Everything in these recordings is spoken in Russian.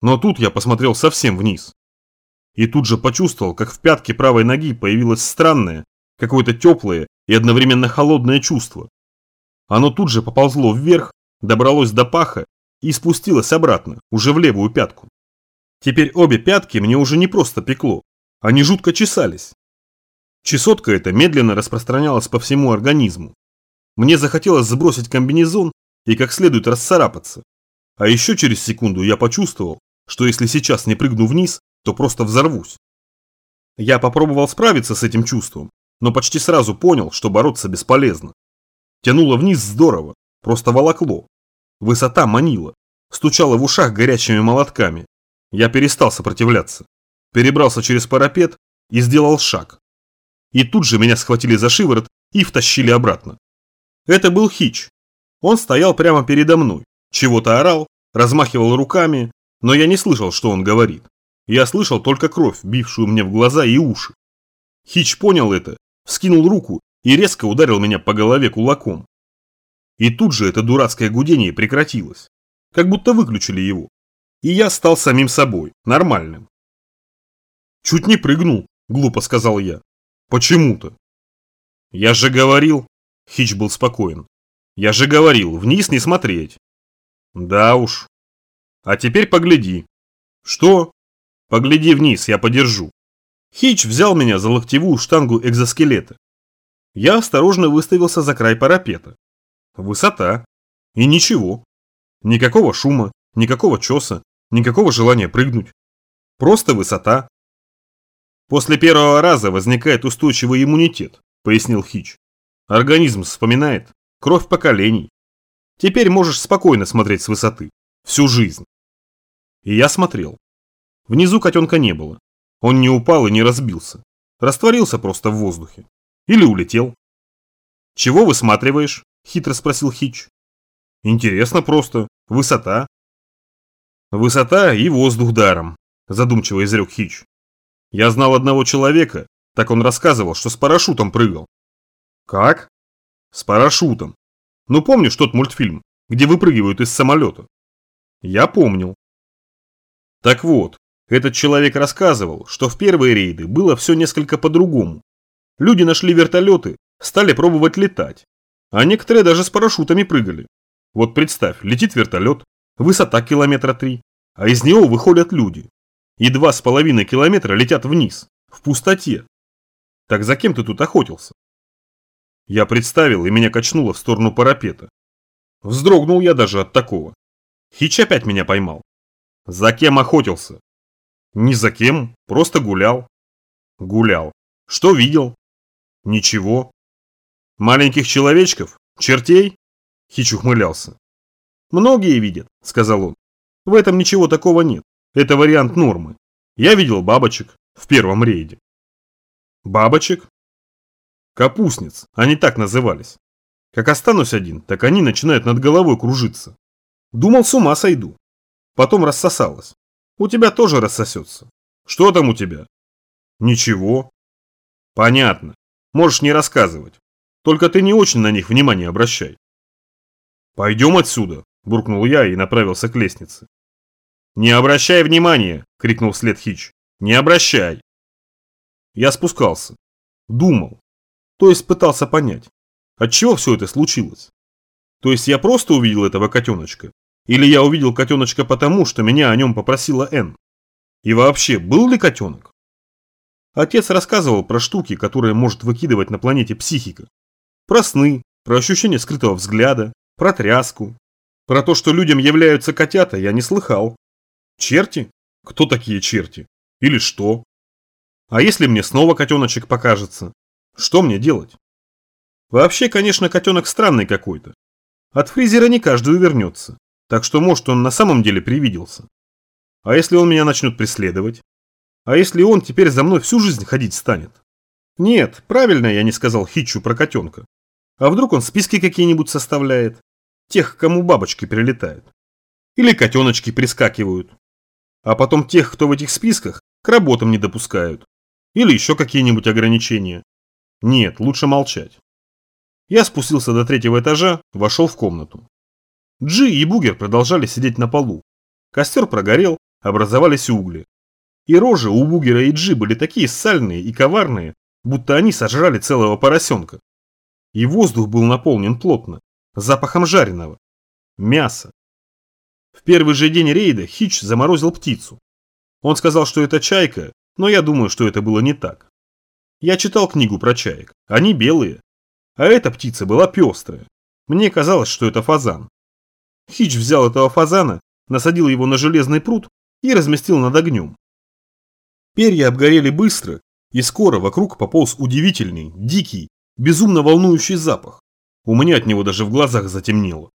Но тут я посмотрел совсем вниз. И тут же почувствовал, как в пятке правой ноги появилось странное, какое-то теплое и одновременно холодное чувство. Оно тут же поползло вверх, добралось до паха и спустилось обратно, уже в левую пятку. Теперь обе пятки мне уже не просто пекло, они жутко чесались. Чесотка эта медленно распространялась по всему организму. Мне захотелось сбросить комбинезон и как следует расцарапаться. А еще через секунду я почувствовал, что если сейчас не прыгну вниз, то просто взорвусь. Я попробовал справиться с этим чувством, но почти сразу понял, что бороться бесполезно. Тянуло вниз здорово, просто волокло. Высота манила, стучала в ушах горячими молотками. Я перестал сопротивляться, перебрался через парапет и сделал шаг. И тут же меня схватили за шиворот и втащили обратно. Это был Хич. Он стоял прямо передо мной, чего-то орал, размахивал руками, но я не слышал, что он говорит. Я слышал только кровь, бившую мне в глаза и уши. Хич понял это, вскинул руку и резко ударил меня по голове кулаком. И тут же это дурацкое гудение прекратилось, как будто выключили его. И я стал самим собой, нормальным. Чуть не прыгнул, глупо сказал я. Почему-то. Я же говорил, Хич был спокоен. Я же говорил, вниз не смотреть. Да уж. А теперь погляди. Что? Погляди вниз, я подержу. Хич взял меня за локтевую штангу экзоскелета. Я осторожно выставился за край парапета. Высота. И ничего. Никакого шума, никакого чеса, никакого желания прыгнуть. Просто высота. После первого раза возникает устойчивый иммунитет, пояснил Хич. Организм вспоминает. Кровь поколений. Теперь можешь спокойно смотреть с высоты. Всю жизнь. И я смотрел. Внизу котенка не было. Он не упал и не разбился. Растворился просто в воздухе. Или улетел. «Чего высматриваешь?» – хитро спросил Хич. «Интересно просто. Высота». «Высота и воздух даром», – задумчиво изрек Хич. «Я знал одного человека, так он рассказывал, что с парашютом прыгал». «Как?» «С парашютом. Ну помнишь тот мультфильм, где выпрыгивают из самолета?» «Я помнил». Так вот, этот человек рассказывал, что в первые рейды было все несколько по-другому. Люди нашли вертолеты, стали пробовать летать. А некоторые даже с парашютами прыгали. Вот представь, летит вертолет, высота километра три, а из него выходят люди. И два с половиной километра летят вниз, в пустоте. Так за кем ты тут охотился? Я представил, и меня качнуло в сторону парапета. Вздрогнул я даже от такого. Хич опять меня поймал. За кем охотился? Ни за кем, просто гулял. Гулял. Что видел? Ничего. Маленьких человечков? Чертей? Хич ухмылялся. Многие видят, сказал он. В этом ничего такого нет. Это вариант нормы. Я видел бабочек в первом рейде. Бабочек? Капустниц, они так назывались. Как останусь один, так они начинают над головой кружиться. Думал, с ума сойду. Потом рассосалось. У тебя тоже рассосется. Что там у тебя? Ничего. Понятно. Можешь не рассказывать. Только ты не очень на них внимание обращай. Пойдем отсюда, буркнул я и направился к лестнице. Не обращай внимания, крикнул вслед Хич. Не обращай. Я спускался. Думал. То есть пытался понять, от чего все это случилось. То есть я просто увидел этого котеночка или я увидел котеночка потому, что меня о нем попросила Н? И вообще, был ли котенок? Отец рассказывал про штуки, которые может выкидывать на планете психика. Про сны, про ощущение скрытого взгляда, про тряску. Про то, что людям являются котята, я не слыхал. Черти? Кто такие черти? Или что? А если мне снова котеночек покажется? Что мне делать? Вообще, конечно, котенок странный какой-то. От фризера не каждый увернется. Так что, может, он на самом деле привиделся. А если он меня начнет преследовать? А если он теперь за мной всю жизнь ходить станет? Нет, правильно я не сказал Хитчу про котенка. А вдруг он списки какие-нибудь составляет? Тех, кому бабочки прилетают. Или котеночки прискакивают. А потом тех, кто в этих списках, к работам не допускают. Или еще какие-нибудь ограничения. Нет, лучше молчать. Я спустился до третьего этажа, вошел в комнату. Джи и Бугер продолжали сидеть на полу. Костер прогорел, образовались угли. И рожи у Бугера и Джи были такие сальные и коварные, будто они сожрали целого поросенка. И воздух был наполнен плотно, запахом жареного. Мяса. В первый же день рейда Хич заморозил птицу. Он сказал, что это чайка, но я думаю, что это было не так. Я читал книгу про чаек. Они белые. А эта птица была пестрая. Мне казалось, что это фазан. Хич взял этого фазана, насадил его на железный пруд и разместил над огнем. Перья обгорели быстро, и скоро вокруг пополз удивительный, дикий, безумно волнующий запах. У меня от него даже в глазах затемнело.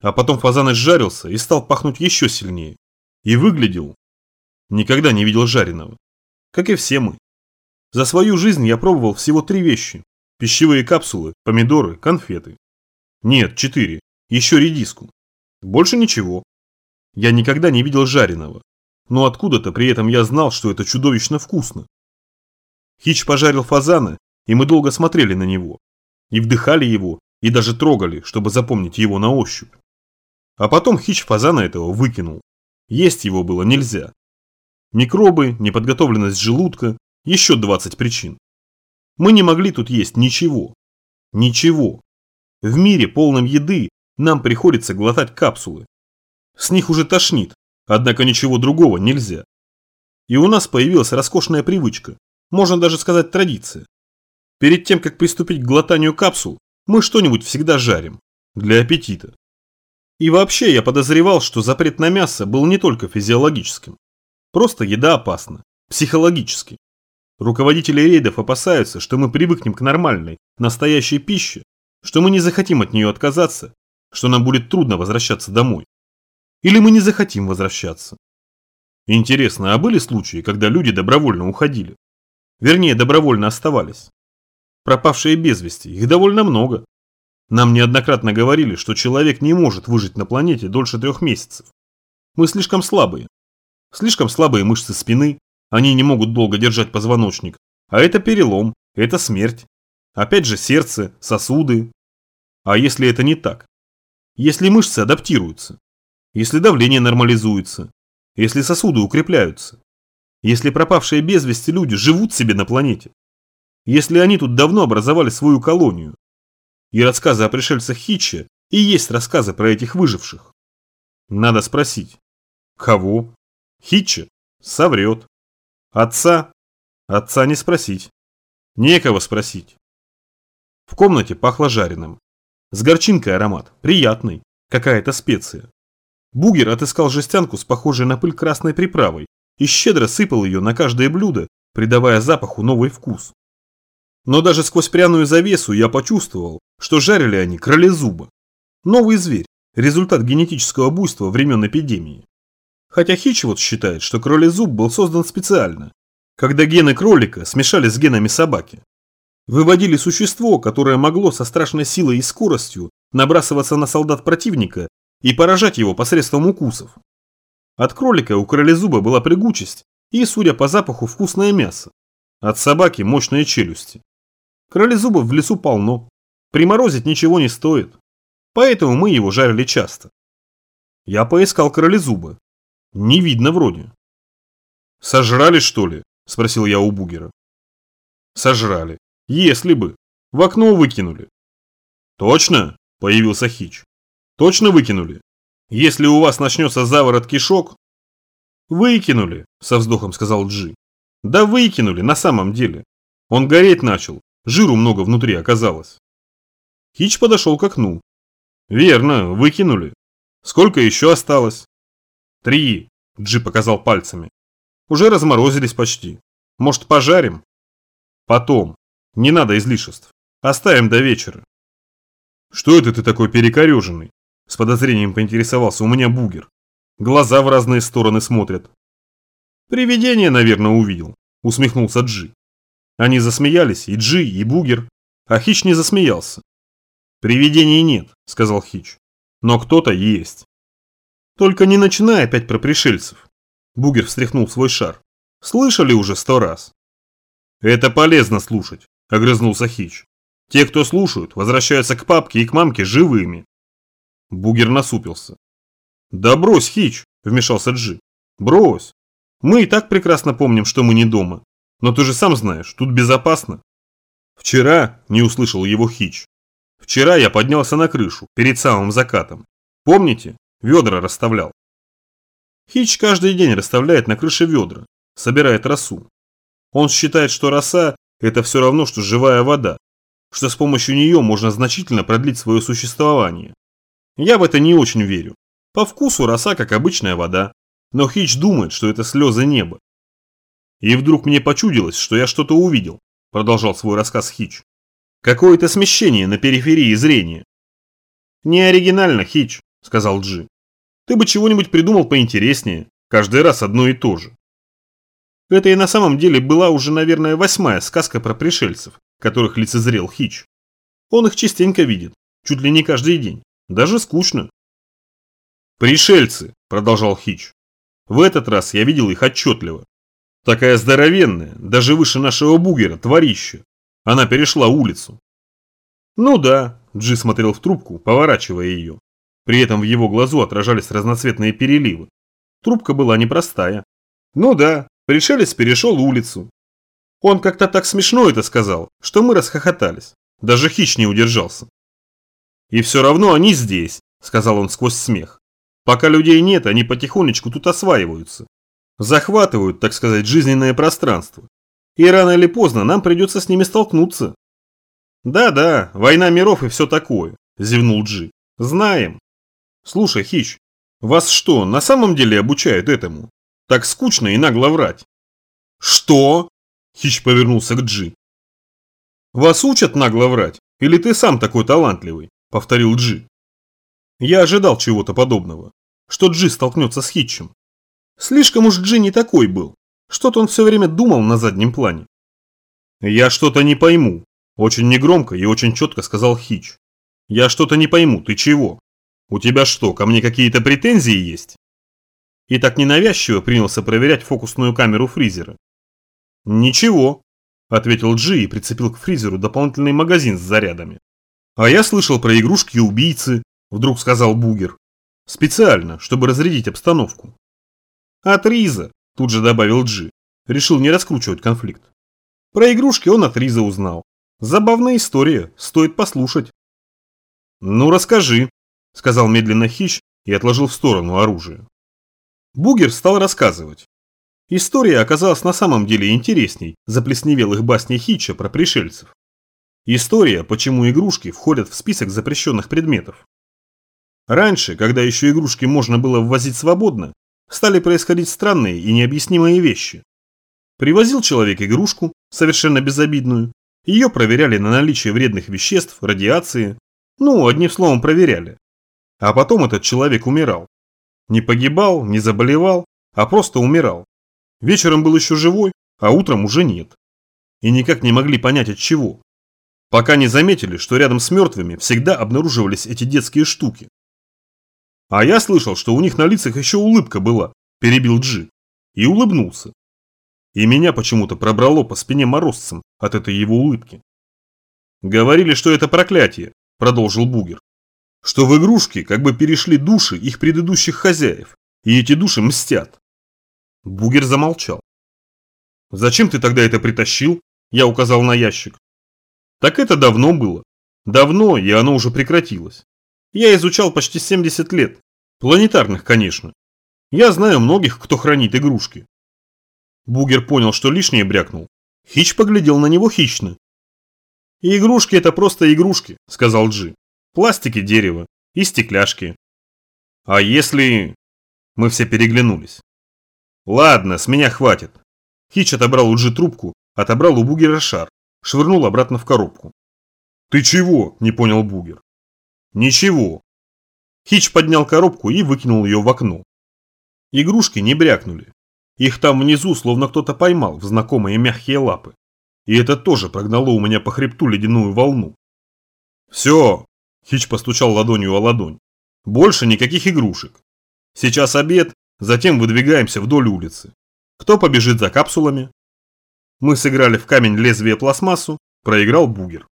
А потом фазан изжарился и стал пахнуть еще сильнее. И выглядел. Никогда не видел жареного. Как и все мы. За свою жизнь я пробовал всего три вещи. Пищевые капсулы, помидоры, конфеты. Нет, четыре. Еще редиску. Больше ничего. Я никогда не видел жареного. Но откуда-то при этом я знал, что это чудовищно вкусно. Хич пожарил фазана, и мы долго смотрели на него. И вдыхали его, и даже трогали, чтобы запомнить его на ощупь. А потом Хич фазана этого выкинул. Есть его было нельзя. Микробы, неподготовленность желудка, еще 20 причин. Мы не могли тут есть ничего. Ничего. В мире, полном еды, нам приходится глотать капсулы. С них уже тошнит, однако ничего другого нельзя. И у нас появилась роскошная привычка, можно даже сказать традиция. Перед тем, как приступить к глотанию капсул, мы что-нибудь всегда жарим. Для аппетита. И вообще я подозревал, что запрет на мясо был не только физиологическим. Просто еда опасна. Психологически. Руководители рейдов опасаются, что мы привыкнем к нормальной, настоящей пище, что мы не захотим от нее отказаться, что нам будет трудно возвращаться домой. Или мы не захотим возвращаться. Интересно, а были случаи, когда люди добровольно уходили? Вернее, добровольно оставались. Пропавшие без вести, их довольно много. Нам неоднократно говорили, что человек не может выжить на планете дольше трех месяцев. Мы слишком слабые. Слишком слабые мышцы спины, они не могут долго держать позвоночник. А это перелом, это смерть. Опять же сердце, сосуды. А если это не так? Если мышцы адаптируются? Если давление нормализуется? Если сосуды укрепляются? Если пропавшие без вести люди живут себе на планете? Если они тут давно образовали свою колонию? И рассказы о пришельцах Хитча и есть рассказы про этих выживших. Надо спросить. Кого? Хитча? Соврет. Отца? Отца не спросить. Некого спросить. В комнате пахло жареным. С горчинкой аромат, приятный, какая-то специя. Бугер отыскал жестянку с похожей на пыль красной приправой и щедро сыпал ее на каждое блюдо, придавая запаху новый вкус. Но даже сквозь пряную завесу я почувствовал, что жарили они кролезуба. Новый зверь, результат генетического буйства времен эпидемии. Хотя Хичвуд считает, что кролезуб был создан специально, когда гены кролика смешались с генами собаки. Выводили существо, которое могло со страшной силой и скоростью набрасываться на солдат противника и поражать его посредством укусов. От кролика у кролезуба была прыгучесть и, судя по запаху, вкусное мясо. От собаки мощные челюсти. Кролезубов в лесу полно. Приморозить ничего не стоит. Поэтому мы его жарили часто. Я поискал кролезуба. Не видно вроде. Сожрали, что ли? Спросил я у Бугера. Сожрали. Если бы. В окно выкинули. Точно? Появился Хич. Точно выкинули? Если у вас начнется заворот кишок... Выкинули, со вздохом сказал Джи. Да выкинули, на самом деле. Он гореть начал, жиру много внутри оказалось. Хич подошел к окну. Верно, выкинули. Сколько еще осталось? «Три!» – Джи показал пальцами. «Уже разморозились почти. Может, пожарим?» «Потом. Не надо излишеств. Оставим до вечера». «Что это ты такой перекореженный?» – с подозрением поинтересовался у меня бугер. Глаза в разные стороны смотрят. «Привидение, наверное, увидел», – усмехнулся Джи. Они засмеялись, и Джи, и бугер, а Хич не засмеялся. «Привидений нет», – сказал Хич. «Но кто-то есть». Только не начинай опять про пришельцев. Бугер встряхнул свой шар. Слышали уже сто раз. Это полезно слушать, огрызнулся Хич. Те, кто слушают, возвращаются к папке и к мамке живыми. Бугер насупился. Да брось, Хич, вмешался Джи. Брось. Мы и так прекрасно помним, что мы не дома. Но ты же сам знаешь, тут безопасно. Вчера, не услышал его Хич. Вчера я поднялся на крышу, перед самым закатом. Помните? Ведра расставлял. Хич каждый день расставляет на крыше ведра, собирает росу. Он считает, что роса – это все равно, что живая вода, что с помощью нее можно значительно продлить свое существование. Я в это не очень верю. По вкусу роса как обычная вода, но Хич думает, что это слезы неба. И вдруг мне почудилось, что я что-то увидел, продолжал свой рассказ Хич. Какое-то смещение на периферии зрения. Не оригинально, Хич, сказал Джи. Ты бы чего-нибудь придумал поинтереснее, каждый раз одно и то же. Это и на самом деле была уже, наверное, восьмая сказка про пришельцев, которых лицезрел Хич. Он их частенько видит, чуть ли не каждый день, даже скучно. «Пришельцы», – продолжал Хич. «В этот раз я видел их отчетливо. Такая здоровенная, даже выше нашего бугера, тварища. Она перешла улицу». «Ну да», – Джи смотрел в трубку, поворачивая ее. При этом в его глазу отражались разноцветные переливы. Трубка была непростая. «Ну да, пришелец перешел улицу. Он как-то так смешно это сказал, что мы расхохотались. Даже Хич не удержался. «И все равно они здесь», – сказал он сквозь смех. «Пока людей нет, они потихонечку тут осваиваются. Захватывают, так сказать, жизненное пространство. И рано или поздно нам придется с ними столкнуться». «Да-да, война миров и все такое», – зевнул Джи. «Знаем». «Слушай, Хич, вас что, на самом деле обучают этому? Так скучно и нагло врать». «Что?» Хич повернулся к Джи. «Вас учат нагло врать? Или ты сам такой талантливый?» – повторил Джи. Я ожидал чего-то подобного, что Джи столкнется с Хитчем. Слишком уж Джи не такой был, что-то он все время думал на заднем плане. «Я что-то не пойму», – очень негромко и очень четко сказал Хич. «Я что-то не пойму, ты чего? У тебя что, ко мне какие-то претензии есть?» И так ненавязчиво принялся проверять фокусную камеру фризера. «Ничего», – ответил Джи и прицепил к фризеру дополнительный магазин с зарядами. «А я слышал про игрушки-убийцы», – вдруг сказал Бугер. «Специально, чтобы разрядить обстановку». «От Риза», – тут же добавил Джи. Решил не раскручивать конфликт. Про игрушки он от Риза узнал. Забавная история, стоит послушать. «Ну расскажи», – сказал медленно Хищ и отложил в сторону оружие. Бугер стал рассказывать. История оказалась на самом деле интересней заплесневелых басней Хитча про пришельцев. История, почему игрушки входят в список запрещенных предметов. Раньше, когда еще игрушки можно было ввозить свободно, стали происходить странные и необъяснимые вещи. Привозил человек игрушку, совершенно безобидную, ее проверяли на наличие вредных веществ, радиации, ну, одним словом, проверяли. А потом этот человек умирал. Не погибал, не заболевал, а просто умирал. Вечером был еще живой, а утром уже нет. И никак не могли понять от чего. Пока не заметили, что рядом с мертвыми всегда обнаруживались эти детские штуки. А я слышал, что у них на лицах еще улыбка была, перебил Джи. И улыбнулся. И меня почему-то пробрало по спине морозцем от этой его улыбки. Говорили, что это проклятие, продолжил Бугер. Что в игрушки как бы перешли души их предыдущих хозяев, и эти души мстят. Бугер замолчал. «Зачем ты тогда это притащил?» Я указал на ящик. «Так это давно было. Давно, и оно уже прекратилось. Я изучал почти 70 лет. Планетарных, конечно. Я знаю многих, кто хранит игрушки». Бугер понял, что лишнее брякнул. Хич поглядел на него хищно. «Игрушки – это просто игрушки», – сказал Джи. «Пластики дерева и стекляшки». «А если...» Мы все переглянулись. Ладно, с меня хватит. Хич отобрал у Джи трубку, отобрал у Бугера шар, швырнул обратно в коробку. Ты чего? Не понял Бугер. Ничего. Хич поднял коробку и выкинул ее в окно. Игрушки не брякнули. Их там внизу словно кто-то поймал в знакомые мягкие лапы. И это тоже прогнало у меня по хребту ледяную волну. «Все!» – Хич постучал ладонью о ладонь. «Больше никаких игрушек. Сейчас обед, Затем выдвигаемся вдоль улицы. Кто побежит за капсулами? Мы сыграли в камень лезвие пластмассу, проиграл бугер.